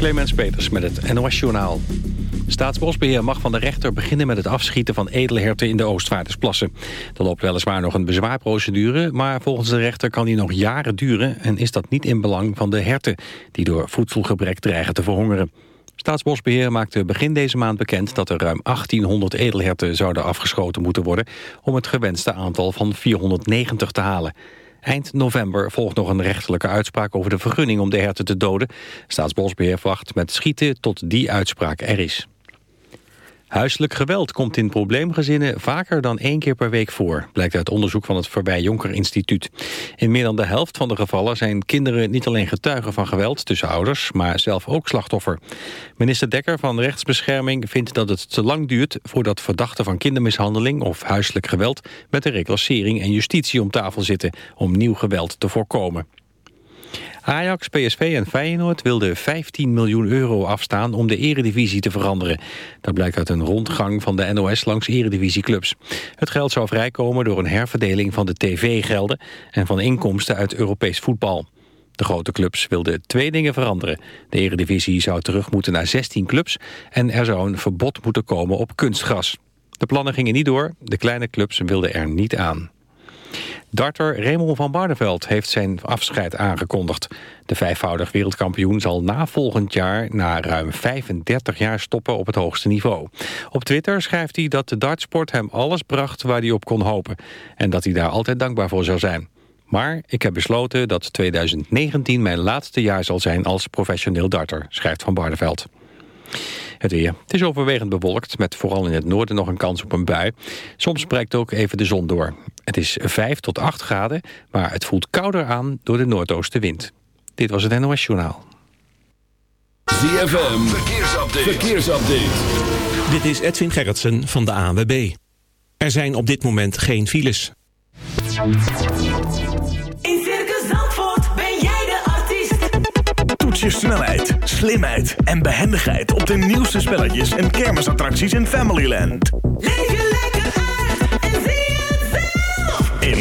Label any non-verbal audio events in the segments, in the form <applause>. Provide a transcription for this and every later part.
Clemens Peters met het NOS Journaal. Staatsbosbeheer mag van de rechter beginnen met het afschieten van edelherten in de Oostvaardersplassen. Er loopt weliswaar nog een bezwaarprocedure, maar volgens de rechter kan die nog jaren duren... en is dat niet in belang van de herten, die door voedselgebrek dreigen te verhongeren. Staatsbosbeheer maakte begin deze maand bekend dat er ruim 1800 edelherten zouden afgeschoten moeten worden... om het gewenste aantal van 490 te halen. Eind november volgt nog een rechterlijke uitspraak over de vergunning om de herten te doden. Staatsbosbeheer wacht met schieten tot die uitspraak er is. Huiselijk geweld komt in probleemgezinnen vaker dan één keer per week voor, blijkt uit onderzoek van het Verbij Jonker Instituut. In meer dan de helft van de gevallen zijn kinderen niet alleen getuigen van geweld tussen ouders, maar zelf ook slachtoffer. Minister Dekker van Rechtsbescherming vindt dat het te lang duurt voordat verdachten van kindermishandeling of huiselijk geweld met de reclassering en justitie om tafel zitten om nieuw geweld te voorkomen. Ajax, PSV en Feyenoord wilden 15 miljoen euro afstaan om de eredivisie te veranderen. Dat blijkt uit een rondgang van de NOS langs eredivisieclubs. Het geld zou vrijkomen door een herverdeling van de tv-gelden en van inkomsten uit Europees voetbal. De grote clubs wilden twee dingen veranderen. De eredivisie zou terug moeten naar 16 clubs en er zou een verbod moeten komen op kunstgras. De plannen gingen niet door, de kleine clubs wilden er niet aan. Darter Raymond van Barneveld heeft zijn afscheid aangekondigd. De vijfvoudig wereldkampioen zal na volgend jaar... na ruim 35 jaar stoppen op het hoogste niveau. Op Twitter schrijft hij dat de dartsport hem alles bracht waar hij op kon hopen... en dat hij daar altijd dankbaar voor zou zijn. Maar ik heb besloten dat 2019 mijn laatste jaar zal zijn als professioneel darter, schrijft Van Barneveld. Het weer. Het is overwegend bewolkt, met vooral in het noorden nog een kans op een bui. Soms breekt ook even de zon door. Het is 5 tot 8 graden, maar het voelt kouder aan door de noordoostenwind. Dit was het NOS Journaal. ZFM, verkeersupdate. verkeersupdate. Dit is Edwin Gerritsen van de ANWB. Er zijn op dit moment geen files. In Circus Zandvoort ben jij de artiest. Toets je snelheid, slimheid en behendigheid op de nieuwste spelletjes en kermisattracties in Familyland. Leef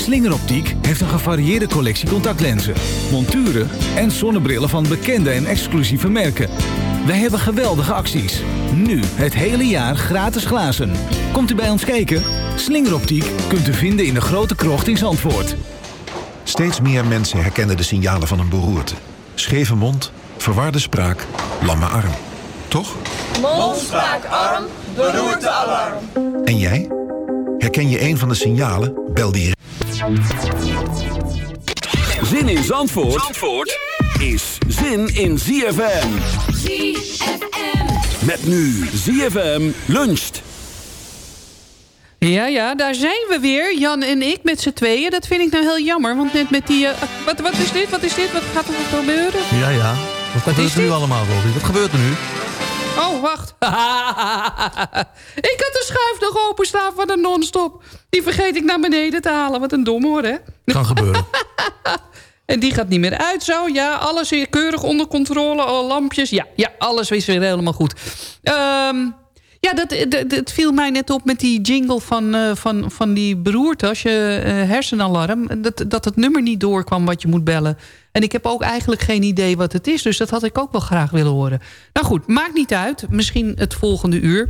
Slingeroptiek heeft een gevarieerde collectie contactlenzen, monturen en zonnebrillen van bekende en exclusieve merken. Wij hebben geweldige acties. Nu het hele jaar gratis glazen. Komt u bij ons kijken? Slingeroptiek kunt u vinden in de grote krocht in Zandvoort. Steeds meer mensen herkennen de signalen van een beroerte. Scheve mond, verwarde spraak, lamme arm. Toch? Mond, spraak, arm, beroerte, alarm. En jij? Herken je een van de signalen? Bel die... Zin in Zandvoort, Zandvoort is zin in ZFM. ZFM. Met nu ZFM luncht. Ja, ja, daar zijn we weer. Jan en ik met z'n tweeën. Dat vind ik nou heel jammer. Want net met die... eh, wat, wat is dit? Wat is dit? Wat gaat er gebeuren? Ja, ja. Wat, gebeurt is er nu dit? allemaal, Robbie? Wat gebeurt er nu? Oh, wacht. <laughs> ik had de schuif nog openstaan van de non-stop. Die vergeet ik naar beneden te halen. Wat een dom hoor, hè? Kan <laughs> gebeuren. En die gaat niet meer uit zo. Ja, alles weer keurig onder controle. Al lampjes. Ja, ja, alles is weer helemaal goed. Ehm, ja, dat, dat, dat viel mij net op met die jingle van, eh, van, van die beroerte. Als je eh, hersenalarm, dat, dat het nummer niet doorkwam wat je moet bellen. En ik heb ook eigenlijk geen idee wat het is. Dus dat had ik ook wel graag willen horen. Nou goed, maakt niet uit. Misschien het volgende uur.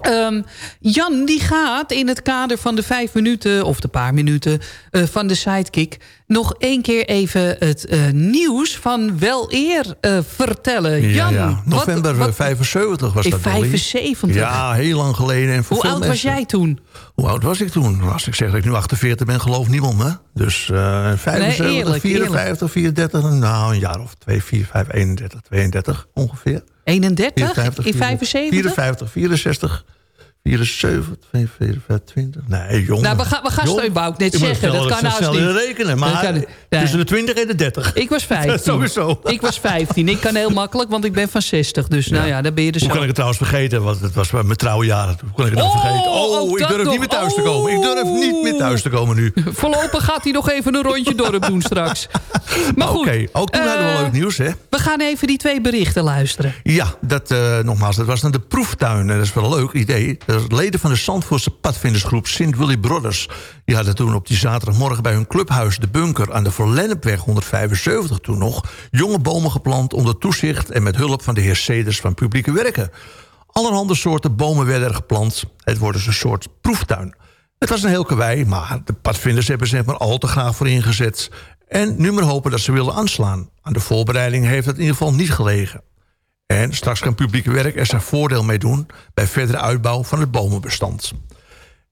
Ehm, Jan die gaat in het kader van de vijf minuten... of de paar minuten eh, van de sidekick... nog één keer even het eh, nieuws van wel eer eh, vertellen. Jan, ja, November wat- eh, 75 was dat. Dolly. 75? Ja, heel lang geleden. En voor Hoe oud was jij toen? Hoe oud was ik toen? Als ik zeg dat ik nu 48 ben, gelooft niemand me. Dus eh 75, eerlijk, 54, 34, nou een jaar of 2, 4, 5, 31, 32 ongeveer. 31 54, in 75? 54, 64, 74, 45, 20. Nee, jongen. Nou, we gaan, we gaan Jong. steun, wou ik net zeggen. Dat kan nou niet. rekenen, maar kan. Nee. tussen de 20 en de 30. Ik was <laughs> 15. Sowieso. Ik was 15. Ik kan heel makkelijk, want ik ben van 60. Dus nou ja, dan ben je dus Hoe kan ik het trouwens vergeten? Want het was mijn trouwjaren. Hoe kan ik het nou Oh, vergeten? Oh, ik durf nog. niet meer thuis te komen. Ik durf niet meer thuis te komen nu. <laughs> Voorlopig gaat hij nog even een rondje dorp doen straks. Maar goed. Oké, ook toen hadden we eh, leuk nieuws, hè? We gaan even die twee berichten luisteren. Ja, dat, eh, nogmaals, dat was dan de proeftuin. En dat is wel een leuk idee. De leden van de Zandvoortse padvindersgroep Sint Willy Brothers... die hadden toen op die zaterdagmorgen bij hun clubhuis De Bunker... aan de Verlennepweg 175 toen nog... jonge bomen geplant onder toezicht... en met hulp van de heer Ceders van Publieke Werken. Allerhande soorten bomen werden er geplant. Het wordt dus een soort proeftuin. Het was een heel kawaii, maar de padvinders hebben zich maar al te graag voor ingezet. En nu maar hopen dat ze willen aanslaan. Aan de voorbereiding heeft het in ieder geval niet gelegen. En straks kan publieke werk er zijn voordeel mee doen... bij verdere uitbouw van het bomenbestand.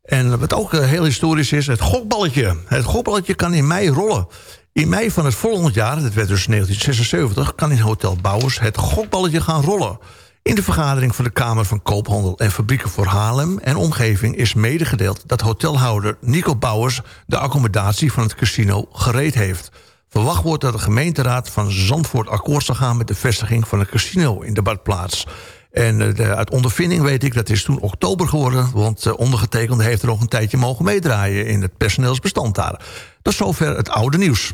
En wat ook eh, heel historisch is, het gokballetje. Het gokballetje kan in mei rollen. In mei van het volgende jaar, dat werd dus 1976... kan in Hotel Bouwers het gokballetje gaan rollen. In de vergadering van de Kamer van Koophandel en Fabrieken voor Haarlem... en omgeving is medegedeeld dat hotelhouder Nico Bouwers... de accommodatie van het casino gereed heeft. Verwacht wordt dat de gemeenteraad van Zandvoort akkoord zal gaan... met de vestiging van een casino in de badplaats. En eh, de, uit ondervinding weet ik, dat is toen oktober geworden... want eh, ondergetekende heeft er nog een tijdje mogen meedraaien... in het personeelsbestand daar. Dat is zover het oude nieuws.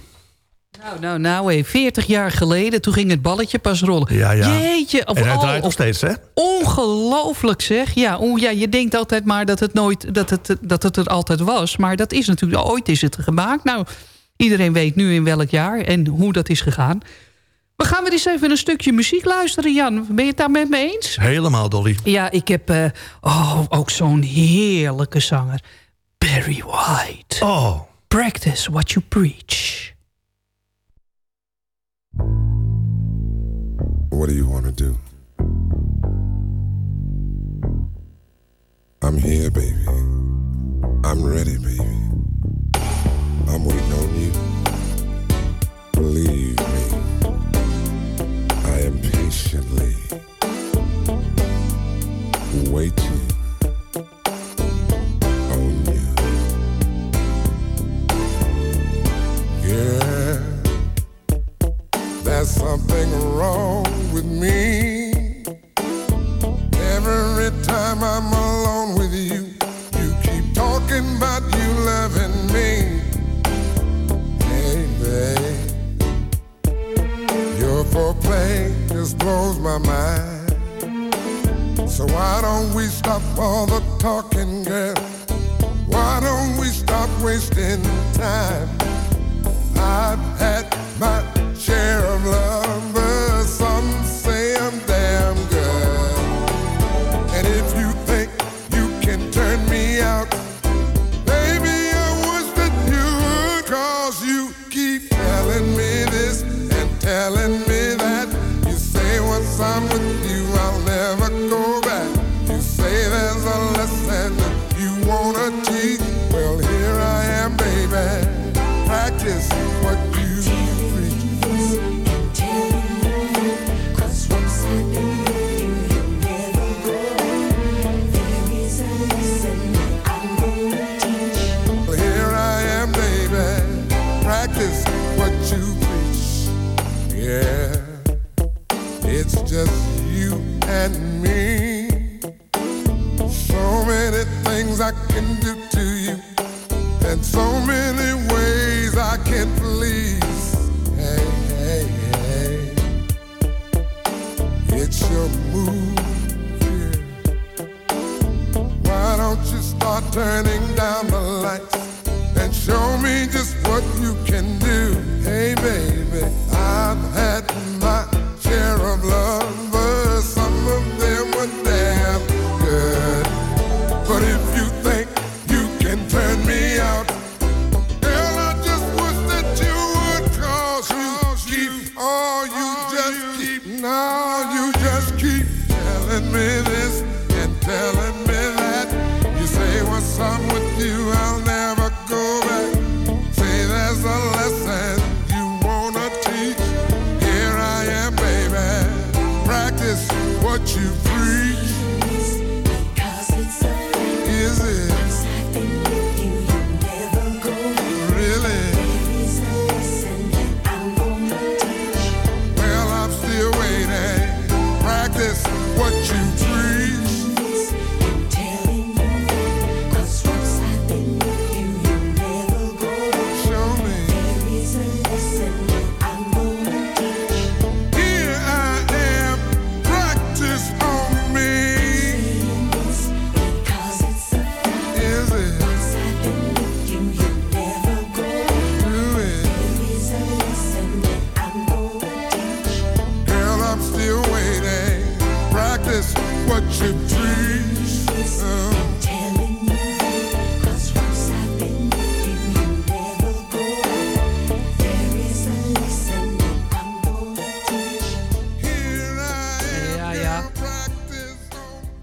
Nou, nou, nou, hé, 40 jaar geleden, toen ging het balletje pas rollen. Ja, ja. Jeetje. Of, en hij oh, draait nog steeds, hè? Ongelooflijk zeg. Ja, oh, ja, je denkt altijd maar dat het, nooit, dat, het, dat het er altijd was. Maar dat is natuurlijk, ooit is het gemaakt. Nou, iedereen weet nu in welk jaar en hoe dat is gegaan. We gaan weer eens even een stukje muziek luisteren, Jan. Ben je het daar met me eens? Helemaal, Dolly. Ja, ik heb eh, oh, ook zo'n heerlijke zanger. Barry White. Oh. Practice what you preach. What do you want to do?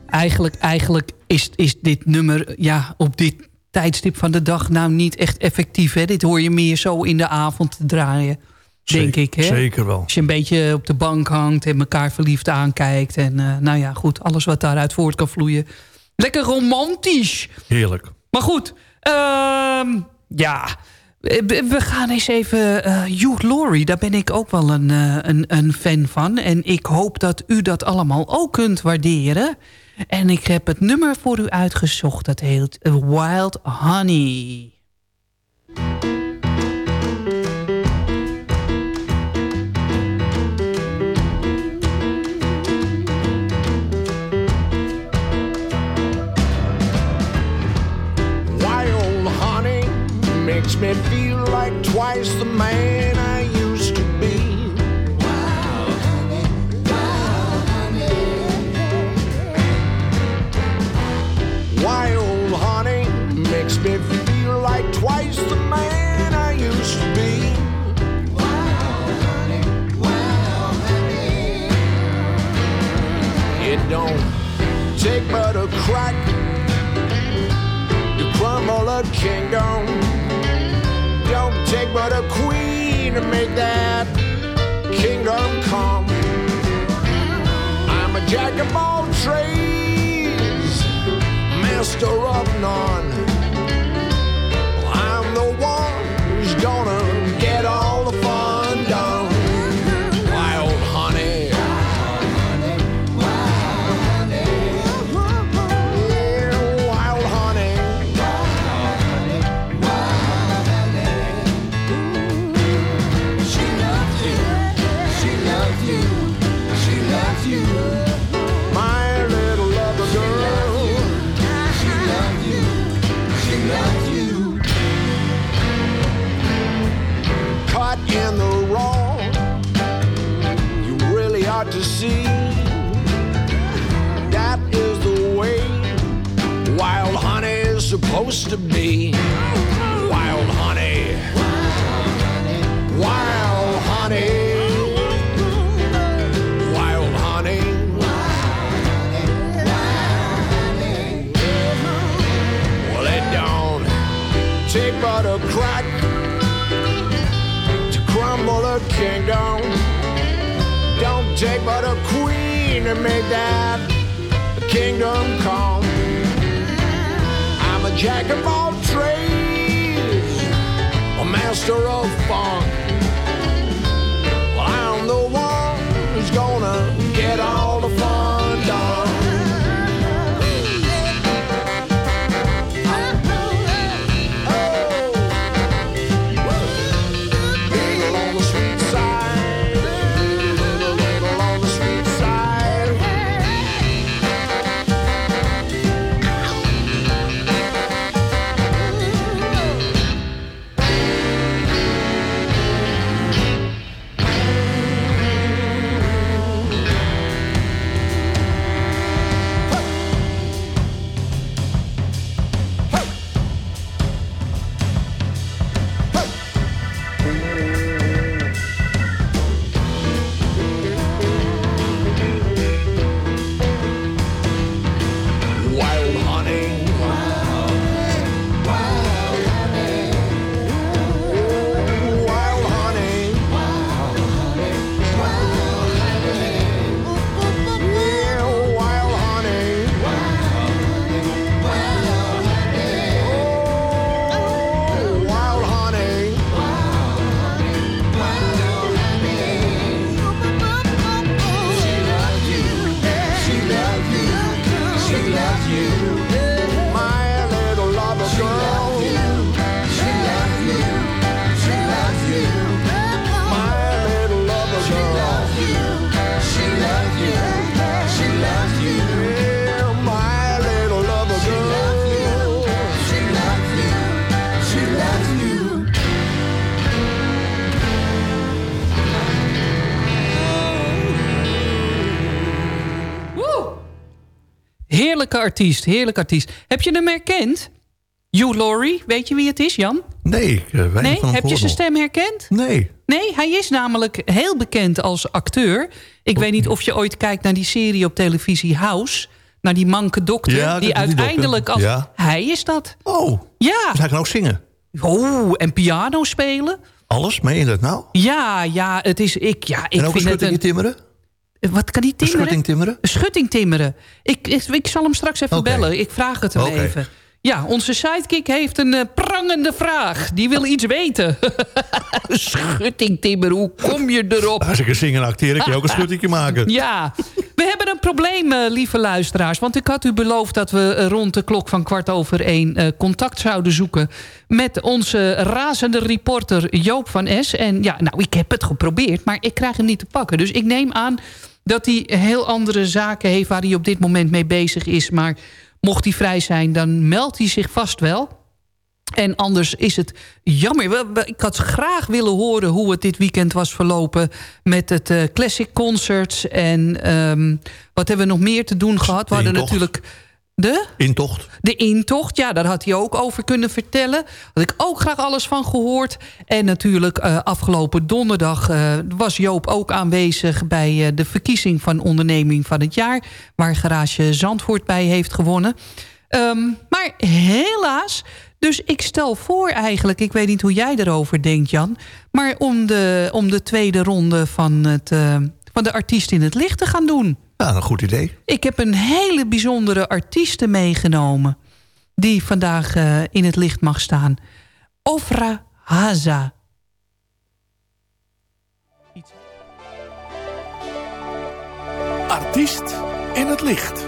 Eigenlijk, eigenlijk is, is dit nummer ja, op dit tijdstip van de dag nou niet echt effectief. Hè? Dit hoor je meer zo in de avond draaien, denk Zeker- ik. Hè? zeker wel. Als je een beetje op de bank hangt en elkaar verliefd aankijkt. En eh, nou ja, goed, alles wat daaruit voort kan vloeien. Lekker romantisch. Heerlijk. Maar goed, ehm, ja, we we gaan eens even... eh Hugh Laurie, daar ben ik ook wel een, eh, een, een fan van. En ik hoop dat u dat allemaal ook kunt waarderen. En ik heb het nummer voor u uitgezocht. Dat heet Wild Honey. Wild honey makes me feel like twice the man don't take but a crack to crumble a kingdom. Don't take but a queen to make that kingdom come. I'm a jack of all trades, master of none. I'm the one who's gonna Heerlijke artiest, heerlijke artiest. Heb je hem herkend? Hugh Laurie, weet je wie het is, Jan? Nee, ik, weinig Nee, heb je zijn stem herkend? Nee. Nee, hij is namelijk heel bekend als acteur. Ik weet niet of je ooit kijkt naar die serie op televisie House. Naar die manke dokter. Ja, die uiteindelijk als... Ja. Hij is dat. Oh, Ja. dus hij kan ook zingen. Oh, en piano spelen. Alles, meen je dat nou? Ja, ja, het is... Ik, ja, ik en ook een vind het schutting timmeren? Wat kan die timmeren? schutting timmeren? Schutting timmeren. Ik, ik, ik zal hem straks even bellen. Ik vraag het hem even. Ja, onze sidekick heeft een eh, prangende vraag. Die wil iets weten. <laughs> schutting timmeren, hoe kom je erop? Als ik een zingen en acteren, kan je ook een schuttingje maken. <laughs> Ja, we hebben een probleem, eh, lieve luisteraars. Want ik had u beloofd dat we eh, rond de klok van kwart over één... contact zouden zoeken met onze razende reporter Joop van S. En ja, nou, ik heb het geprobeerd, maar ik krijg hem niet te pakken. Dus ik neem aan dat hij heel andere zaken heeft... waar hij op dit moment mee bezig is. Maar mocht hij vrij zijn, dan meldt hij zich vast wel... En anders is het jammer. Ik had graag willen horen hoe het dit weekend was verlopen... met het eh, Classic Concerts. En ehm, wat hebben we nog meer te doen gehad? We hadden natuurlijk de, Intocht. de intocht. Ja, daar had hij ook over kunnen vertellen. Had ik ook graag alles van gehoord. En natuurlijk eh, afgelopen donderdag eh, was Joop ook aanwezig... bij eh, de verkiezing van onderneming van het jaar... waar Garage Zandvoort bij heeft gewonnen. Ehm, maar helaas... Dus ik stel voor eigenlijk, ik weet niet hoe jij erover denkt Jan... maar om de, om de tweede ronde van, het, van de artiest in het licht te gaan doen. Ja, een goed idee. Ik heb een hele bijzondere artieste meegenomen... die vandaag eh, in het licht mag staan. Ofra Haza. Artiest in het licht.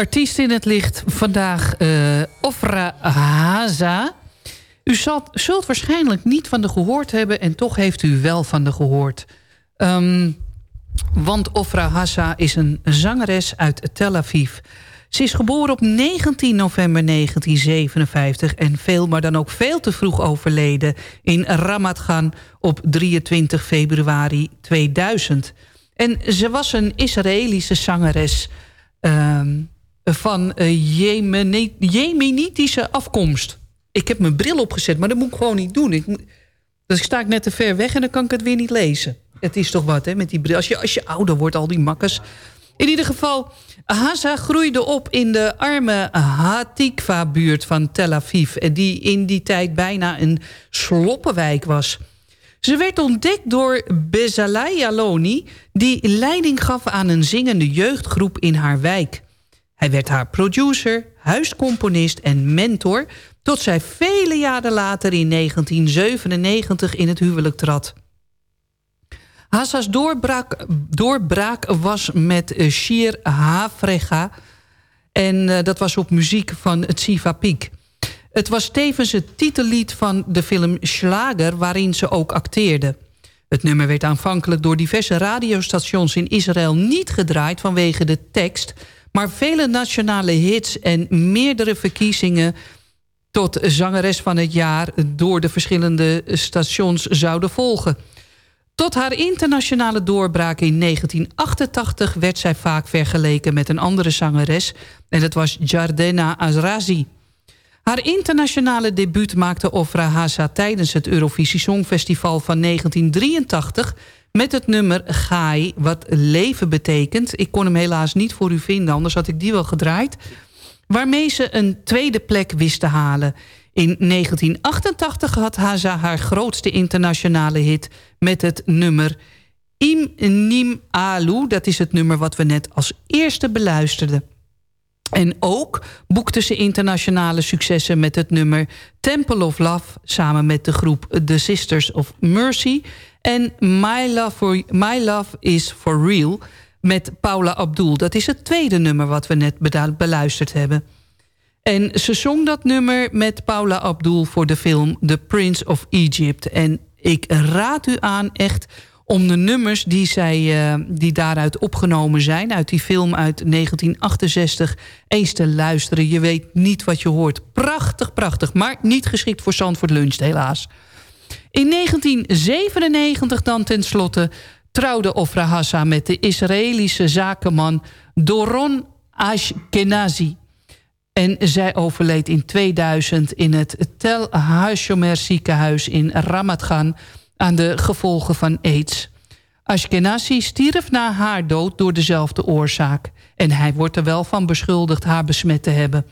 Artiest in het licht vandaag eh, Ofra Haza. U zult, waarschijnlijk niet van de gehoord hebben... en toch heeft u wel van de gehoord. Ehm, want Ofra Haza is een zangeres uit Tel Aviv. Ze is geboren op 19 november 1957... en veel, maar dan ook veel te vroeg overleden in Ramat Gan... op 23 februari 2000. En ze was een Israëlische zangeres... Ehm, van eh, jemenitische afkomst. Ik heb mijn bril opgezet, maar dat moet ik gewoon niet doen. Ik, sta ik net te ver weg en dan kan ik het weer niet lezen. Het is toch wat, hè, met die bril. Als je, als je ouder wordt, al die makkers. In ieder geval, Haza groeide op in de arme Hatikva-buurt van Tel Aviv... die in die tijd bijna een sloppenwijk was. Ze werd ontdekt door Bezalai Aloni... die leiding gaf aan een zingende jeugdgroep in haar wijk. Hij werd haar producer, huiscomponist en mentor... tot zij vele jaren later in 1997 in het huwelijk trad. Hassa's doorbraak, doorbraak was met eh, Shir Hafrega... en uh, dat was op muziek van Tsiva Piek. Het was tevens het titellied van de film Schlager... waarin ze ook acteerde. Het nummer werd aanvankelijk door diverse radiostations in Israël niet gedraaid... vanwege de tekst, maar vele nationale hits en meerdere verkiezingen tot zangeres van het jaar door de verschillende stations zouden volgen. Tot haar internationale doorbraak in 1988 werd zij vaak vergeleken met een andere zangeres... en dat was Jardena Azrazi. Haar internationale debuut maakte Ofra Haza tijdens het Eurovisie Songfestival van 1983... met het nummer Gai, wat leven betekent. Ik kon hem helaas niet voor u vinden, anders had ik die wel gedraaid. Waarmee ze een tweede plek wist te halen. In 1988 had Haza haar grootste internationale hit met het nummer Im Nim Alu. Dat is het nummer wat we net als eerste beluisterden. En ook boekte ze internationale successen met het nummer Temple of Love... samen met de groep The Sisters of Mercy... en My Love, for, My Love is For Real met Paula Abdul. Dat is het tweede nummer wat we net beluisterd hebben. En ze zong dat nummer met Paula Abdul voor de film The Prince of Egypt. En ik raad u aan echt om de nummers die, zij, uh, die daaruit opgenomen zijn... uit die film uit 1968, eens te luisteren. Je weet niet wat je hoort. Prachtig, prachtig, maar niet geschikt voor Zandvoort Lunch helaas. In 1997 dan tenslotte trouwde Ofra Hassa met de Israëlische zakenman Doron Ashkenazi. En zij overleed in 2000 in het Tel Hashomer ziekenhuis in Ramat Gan... aan de gevolgen van aids. Ashkenazi stierf na haar dood door dezelfde oorzaak. En hij wordt er wel van beschuldigd haar besmet te hebben.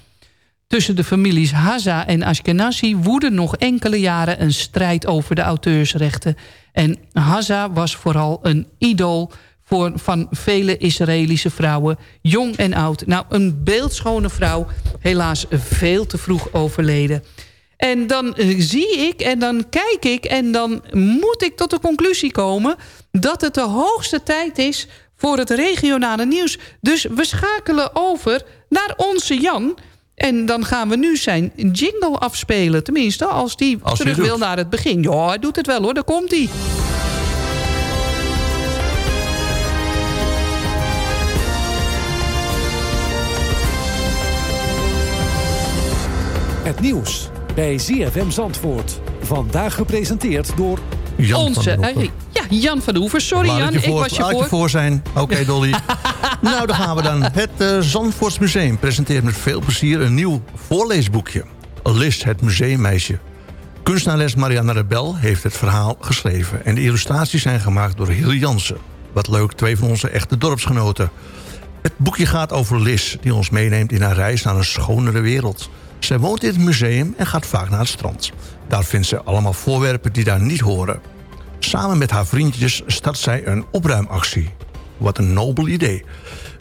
Tussen de families Haza en Ashkenazi woedde nog enkele jaren een strijd over de auteursrechten. En Haza was vooral een idool voor, van vele Israëlische vrouwen, jong en oud. Nou, een beeldschone vrouw, helaas veel te vroeg overleden. En dan eh, zie ik en dan kijk ik en dan moet ik tot de conclusie komen... dat het de hoogste tijd is voor het regionale nieuws. Dus we schakelen over naar onze Jan... En dan gaan we nu zijn jingle afspelen. Tenminste, als die als terug wil naar het begin. Ja, hij doet het wel hoor, daar komt hij. Het nieuws bij ZFM Zandvoort. Vandaag gepresenteerd door... Jan Onze, van uh, ja, Jan van de Hoeven. Sorry Jan, je voor, ik was je laat voor. je voor zijn. Oké okay, Dolly. <laughs> nou, dan gaan we dan. Het uh, Zandvoortsmuseum presenteert met veel plezier een nieuw voorleesboekje. List, het museummeisje. Kunstenares Marianne Rebel heeft het verhaal geschreven... en de illustraties zijn gemaakt door Hilly Jansen. Wat leuk, twee van onze echte dorpsgenoten. Het boekje gaat over Liz, die ons meeneemt in haar reis naar een schonere wereld. Zij woont in het museum en gaat vaak naar het strand. Daar vindt ze allemaal voorwerpen die daar niet horen. Samen met haar vriendjes start zij een opruimactie. Wat een nobel idee.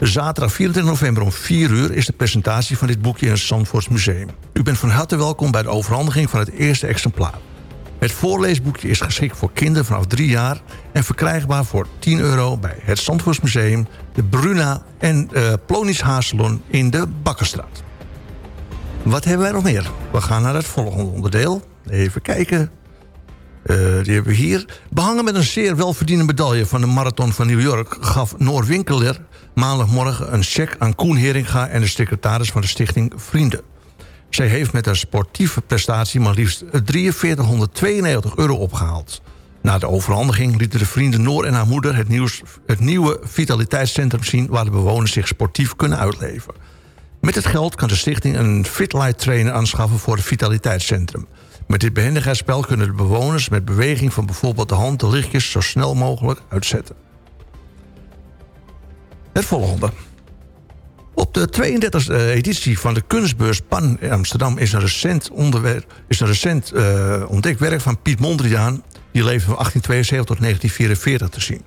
Zaterdag 24 november om 4 uur is de presentatie van dit boekje in het Zandvoorts Museum. U bent van harte welkom bij de overhandiging van het eerste exemplaar. Het voorleesboekje is geschikt voor kinderen vanaf 3 jaar... en verkrijgbaar voor 10 euro bij het Zandvoorts Museum... de Bruna en uh, Plonis Hazelon in de Bakkerstraat. Wat hebben wij nog meer? We gaan naar het volgende onderdeel. Even kijken. Uh, die hebben we hier. Behangen met een zeer welverdiende medaille van de Marathon van New York... gaf Noor Winkeler maandagmorgen een cheque aan Koen Heringa... en de secretaris van de stichting Vrienden. Zij heeft met haar sportieve prestatie maar liefst 4392 euro opgehaald. Na de overhandiging lieten de vrienden Noor en haar moeder... het, nieuws, het nieuwe vitaliteitscentrum zien... waar de bewoners zich sportief kunnen uitleven. Met het geld kan de stichting een Fitlight trainer aanschaffen... voor het vitaliteitscentrum. Met dit behendigheidsspel kunnen de bewoners... met beweging van bijvoorbeeld de hand de lichtjes... zo snel mogelijk uitzetten. Het volgende. Op de 32e editie van de kunstbeurs Pan in Amsterdam... is een recent, onderwer- is een recent eh, ontdekt werk van Piet Mondriaan... die leefde van 1872 tot 1944 te zien.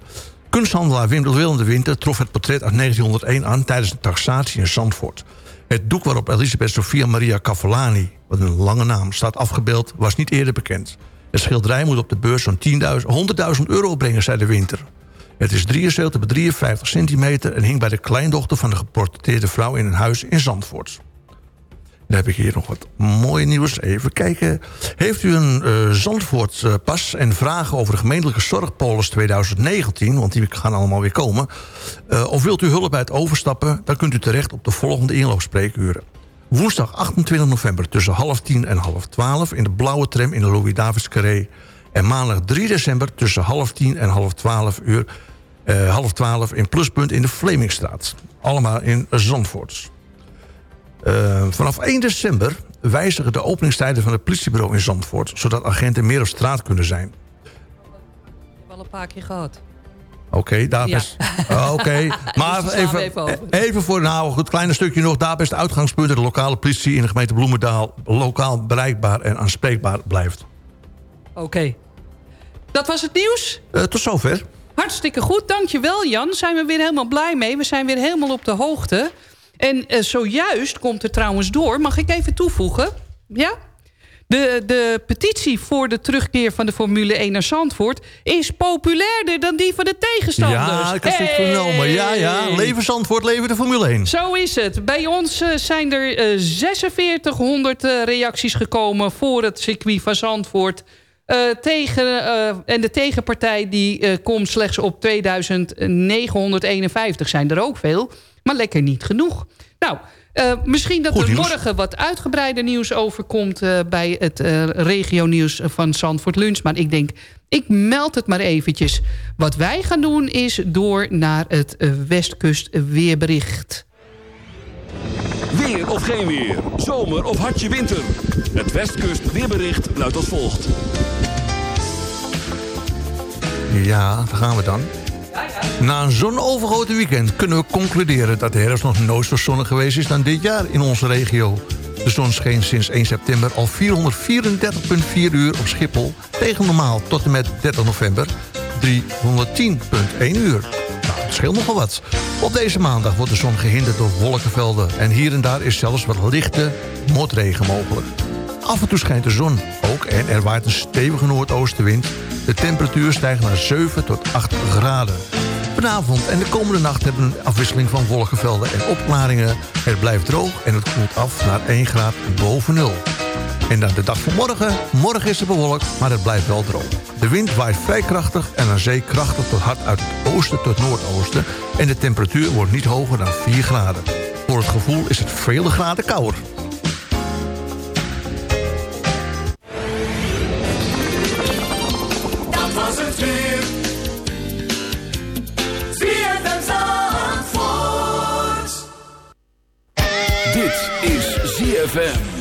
Kunsthandelaar Wim de Willem de Winter trof het portret uit 1901 aan... tijdens een taxatie in Zandvoort. Het doek waarop Elisabeth Sophia Maria Cavallani... wat een lange naam staat afgebeeld, was niet eerder bekend. Het schilderij moet op de beurs zo'n 10.000 100.000 euro opbrengen, zei de Winter. Het is 73 bij 53 centimeter... en hing bij de kleindochter van de geportretteerde vrouw... in een huis in Zandvoort. Dan heb ik hier nog wat mooi nieuws. Even kijken. Heeft u een eh Zandvoort-pas en vragen over de gemeentelijke zorgpolis 2019... want die gaan allemaal weer komen... eh, of wilt u hulp bij het overstappen... dan kunt u terecht op de volgende inloopspreekuren. Woensdag 28 november tussen half tien en half twaalf... in de blauwe tram in de Louis-Davids Carré... en maandag 3 december tussen half tien en half twaalf uur... eh, half twaalf in Pluspunt in de Vlemingstraat. Allemaal in Zandvoort. Eh, vanaf 1 december wijzigen de openingstijden van het politiebureau in Zandvoort... zodat agenten meer op straat kunnen zijn. Wel een paar keer gehad. Oké, daar Ja. is... Ah, <laughs> Oké, maar Dus we even, even even, voor nou, het kleine stukje nog. Daar best uitgangspunten de lokale politie in de gemeente Bloemendaal... lokaal bereikbaar en aanspreekbaar blijft. Oké. Dat was het nieuws. Eh, tot zover. Hartstikke goed, dankjewel Jan. Zijn we weer helemaal blij mee. We zijn weer helemaal op de hoogte. En eh, zojuist komt er trouwens door, mag ik even toevoegen? Ja? De, de petitie voor de terugkeer van de Formule 1 naar Zandvoort... is populairder dan die van de tegenstanders. Ja, ik heb het Hey! vernomen. Ja, ja. Leven Zandvoort, leven de Formule 1. Zo is het. Bij ons eh, zijn er eh, 4600 eh, reacties gekomen voor het circuit van Zandvoort. Eh, tegen, eh, en de tegenpartij die eh, komt slechts op 2951. Zijn er ook veel, maar lekker niet genoeg. Nou, misschien dat Goed er nieuws. morgen wat uitgebreider nieuws overkomt... eh, bij het eh regionieuws van Zandvoort Lunch. Maar ik denk, ik meld het maar eventjes. Wat wij gaan doen is door naar het Westkust weerbericht. Weer of geen weer. Zomer of hartje winter. Het Westkust weerbericht luidt als volgt. Ja, daar gaan we dan. Na een zonovergoten weekend kunnen we concluderen... dat de herfst nog nooit zo zonnig geweest is dan dit jaar in onze regio. De zon scheen sinds 1 september al 434,4 uur op Schiphol... tegen normaal tot en met 30 november 310,1 uur. Scheelt nogal wat. Op deze maandag wordt de zon gehinderd door wolkenvelden... en hier en daar is zelfs wat lichte motregen mogelijk. Af en toe schijnt de zon ook en er waait een stevige noordoostenwind. De temperatuur stijgt naar 7 tot 8 graden. Vanavond en de komende nacht hebben we een afwisseling van wolkenvelden en opklaringen. Het blijft droog en het koelt af naar 1 graad boven nul. En dan de dag van morgen. Morgen is het bewolkt, maar het blijft wel droog. De wind waait vrij krachtig en aan zee krachtig tot hard uit het oosten tot noordoosten. En de temperatuur wordt niet hoger dan 4 graden. Voor het gevoel is het vele graden kouder. ZFM.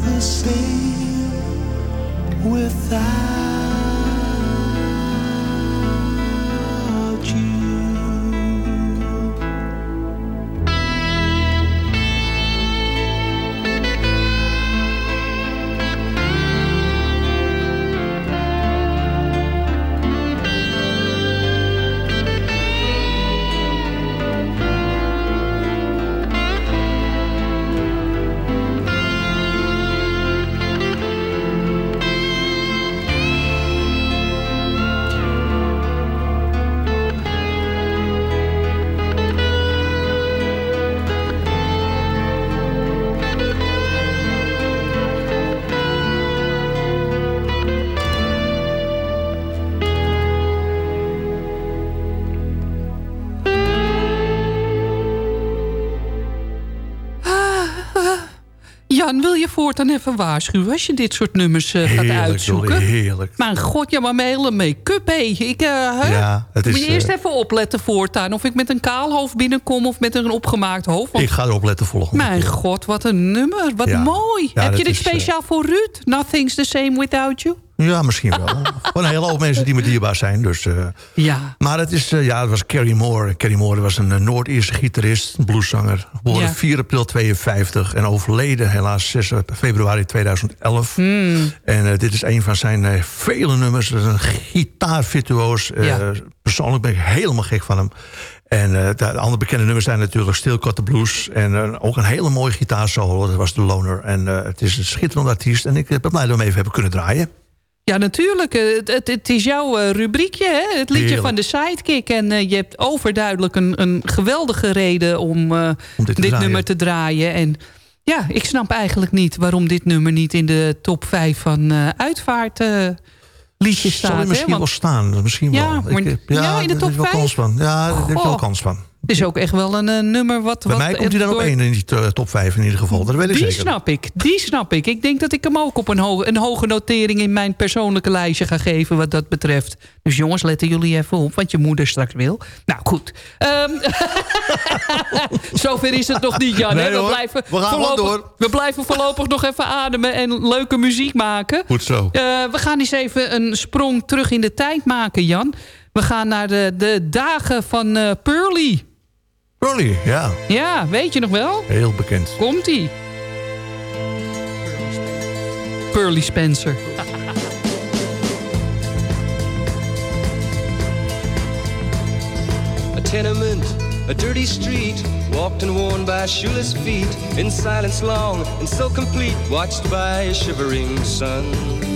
The same without voortaan even waarschuwen... als je dit soort nummers eh, gaat uitzoeken? Dolly, heerlijk. Mijn god, ja, maar mijn hele make-up, hé. Ik, eh, hè? Ja, het is, Moet je eerst eh, even opletten voortaan... of ik met een kaal hoofd binnenkom of met een opgemaakt hoofd. Want Ik ga erop letten volgende Mijn god, wat een nummer. Wat Ja. mooi. Ja, Heb je dit speciaal voor Ruud? Nothing's the same without you? Ja, misschien wel. <laughs> Gewoon een hele hoop mensen die me dierbaar zijn. Dus, eh, Ja. Maar het, is, eh, ja, het was Carrie Moore. Carrie Moore was een eh, Noord-Ierse gitarist, blueszanger. Geboren Ja. 4 april 52 en overleden helaas 6 februari 2011. Hmm. En dit is een van zijn vele nummers. Het is een gitaarvirtuoos. Ja. Persoonlijk ben ik helemaal gek van hem. En de andere bekende nummers zijn natuurlijk Still Cut the Blues. En ook een hele mooie gitaarsolo. Dat was de Loner. En het is een schitterende artiest. En ik ben blij dat we hem even hebben kunnen draaien. Ja, natuurlijk. Eh, Het, het, het is jouw eh, rubriekje, hè? het liedje Heerlijk. van de sidekick. En eh, je hebt overduidelijk een, een geweldige reden om, dit te dit draaien. nummer te draaien. En ja, ik snap eigenlijk niet waarom dit nummer niet in de top 5 van eh uitvaart liedjes staat. Zal hè? misschien Want wel staan? Misschien Ja, wel. maar- Ik, ja, in de top heb je wel vijf? kans van. Ja, daar heb wel Goh. kans van. Het is ook echt wel een eh, nummer wat... Bij wat mij komt hij dan op door- één in die eh, top 5 in ieder geval. Dat weet ik Die zeker. snap ik, die snap ik. Ik denk dat ik hem ook op een, hoge, een hoge notering... in mijn persoonlijke lijstje ga geven wat dat betreft. Dus jongens, letten jullie even op, wat je moeder straks wil. Nou, goed. Ehm, <laughs> zover is het nog niet, Jan. Nee, we, blijven We gaan voorlopig- door. We blijven voorlopig nog even ademen en leuke muziek maken. Goed zo. Eh, we gaan eens even een sprong terug in de tijd maken, Jan. We gaan naar de, de dagen van Pearly. Pearly, ja. Ja, weet je nog wel? Heel bekend. Komt-ie. Pearly Spencer. tenement, a dirty street, walked and worn by shoeless feet, in silence long and so complete, watched by a shivering sun.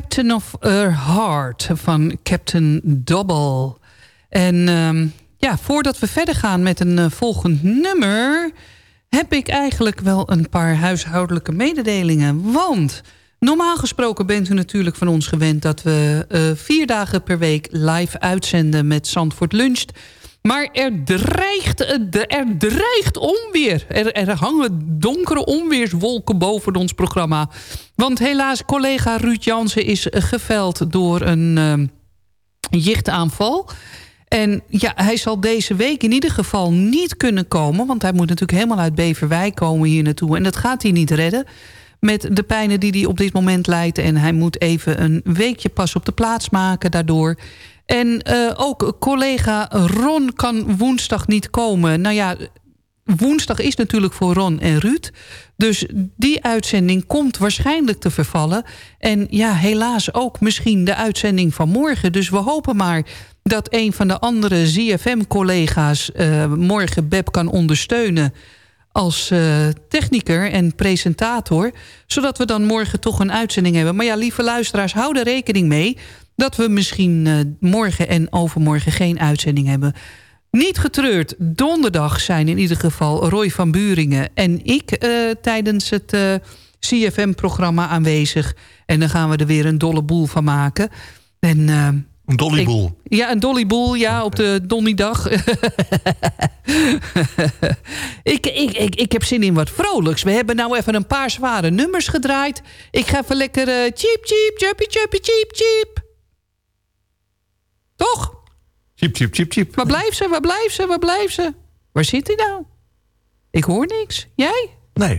Captain of Her Heart van Captain Double. En ehm, ja, voordat we verder gaan met een eh, volgend nummer... heb ik eigenlijk wel een paar huishoudelijke mededelingen. Want normaal gesproken bent u natuurlijk van ons gewend... dat we eh, vier dagen per week live uitzenden met Zandvoort Luncht... Maar er dreigt, eh, er dreigt onweer. Er, er hangen donkere onweerswolken boven ons programma. Want helaas, collega Ruud Jansen is geveld door een uh, jichtaanval. En ja, hij zal deze week in ieder geval niet kunnen komen... want hij moet natuurlijk helemaal uit Beverwijk komen hier naartoe. En dat gaat hij niet redden met de pijnen die hij op dit moment lijdt. En hij moet even een weekje pas op de plaats maken daardoor. En uh, ook collega Ron kan woensdag niet komen. Nou ja, woensdag is natuurlijk voor Ron en Ruud. Dus die uitzending komt waarschijnlijk te vervallen. En ja, helaas ook misschien de uitzending van morgen. Dus we hopen maar dat een van de andere ZFM-collega's... Uh, morgen Beb kan ondersteunen als uh, techniker en presentator... zodat we dan morgen toch een uitzending hebben. Maar ja, lieve luisteraars, hou er rekening mee dat we misschien uh, morgen en overmorgen geen uitzending hebben. Niet getreurd, donderdag zijn in ieder geval Roy van Buringen en ik uh, tijdens het CFM-programma aanwezig. En dan gaan we er weer een dolle boel van maken. En, een dollyboel. Ja, een dollyboel, ja, op de donniedag. <laughs> ik, ik, ik, ik heb zin in wat vrolijks. We hebben nou even een paar zware nummers gedraaid. Ik ga even lekker uh, cheep, cheep, chirpy, cheep, cheep. Toch? Chip, chip, chip, chip. Waar blijft ze? Waar blijft ze? Waar blijft ze? Waar zit hij nou? Ik hoor niks. Jij? Nee.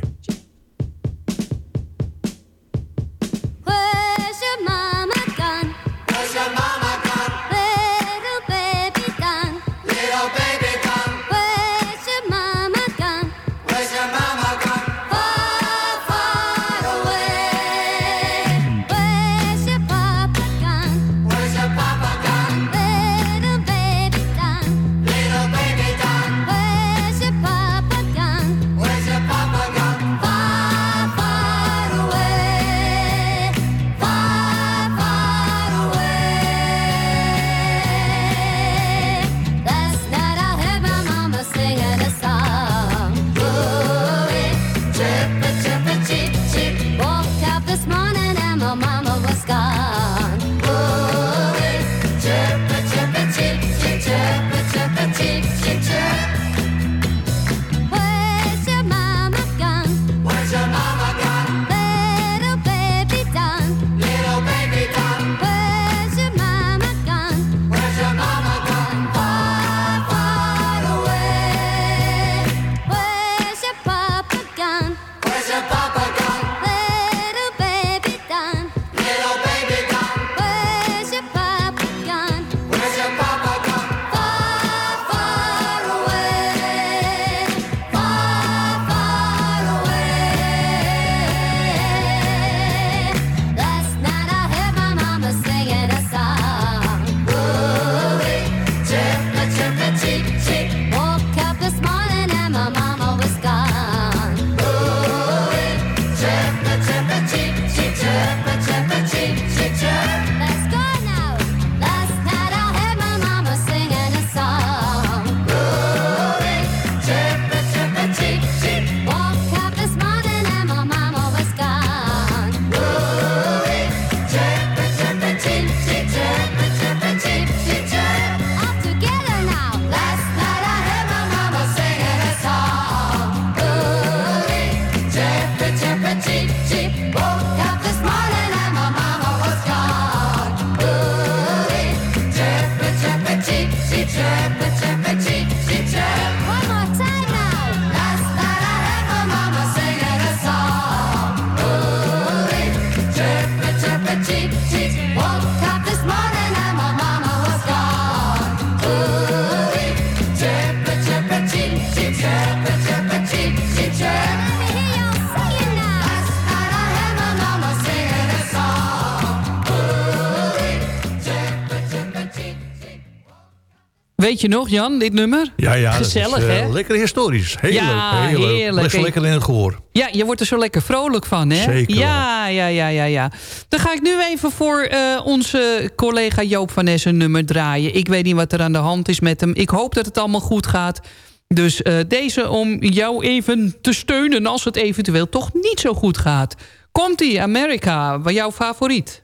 Weet je nog, Jan, dit nummer? Ja, ja. is, Gezellig, eh, hè? Lekker historisch. Heel Ja, leuk. Heel heerlijk. Lekker in het gehoor. Ja, je wordt er zo lekker vrolijk van, hè? Zeker Ja, ja, ja, ja, ja. Dan ga ik nu even voor eh, onze collega Joop van Ness een nummer draaien. Ik weet niet wat er aan de hand is met hem. Ik hoop dat het allemaal goed gaat. Dus eh, deze om jou even te steunen als het eventueel toch niet zo goed gaat. Komt-ie, Amerika, jouw favoriet?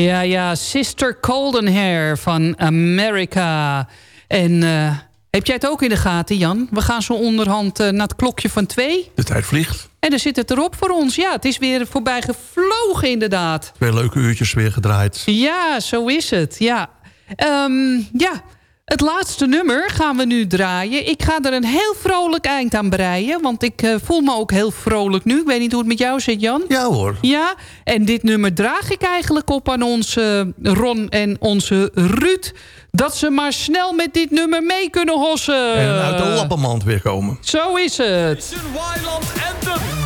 Ja, ja, Sister Coldenhair van America. En eh, heb jij het ook in de gaten, Jan? We gaan zo onderhand eh, naar het klokje van twee. De tijd vliegt. En dan zit het erop voor ons. Ja, het is weer voorbij gevlogen inderdaad. Twee leuke uurtjes weer gedraaid. Ja, zo is het. Ja. Ehm, ja, het laatste nummer gaan we nu draaien. Ik ga er een heel vrolijk eind aan breien. Want ik eh, voel me ook heel vrolijk nu. Ik weet niet hoe het met jou zit, Jan. Ja hoor. Ja, en dit nummer draag ik eigenlijk op aan onze Ron en onze Ruud. Dat ze maar snel met dit nummer mee kunnen hossen. En uit de lappenmand weer komen. Zo is het. Een Weiland Anthem.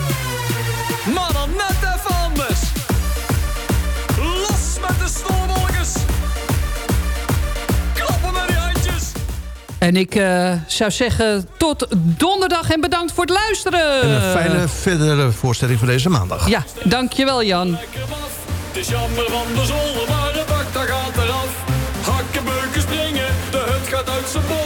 En ik eh, zou zeggen tot donderdag en bedankt voor het luisteren. En een fijne verdere voorstelling voor deze maandag. Ja, dankjewel Jan. Het is jammer van de zolder, maar de bak daar gaat eraf. Hakken, beuken, springen, de hut gaat uit zijn bol.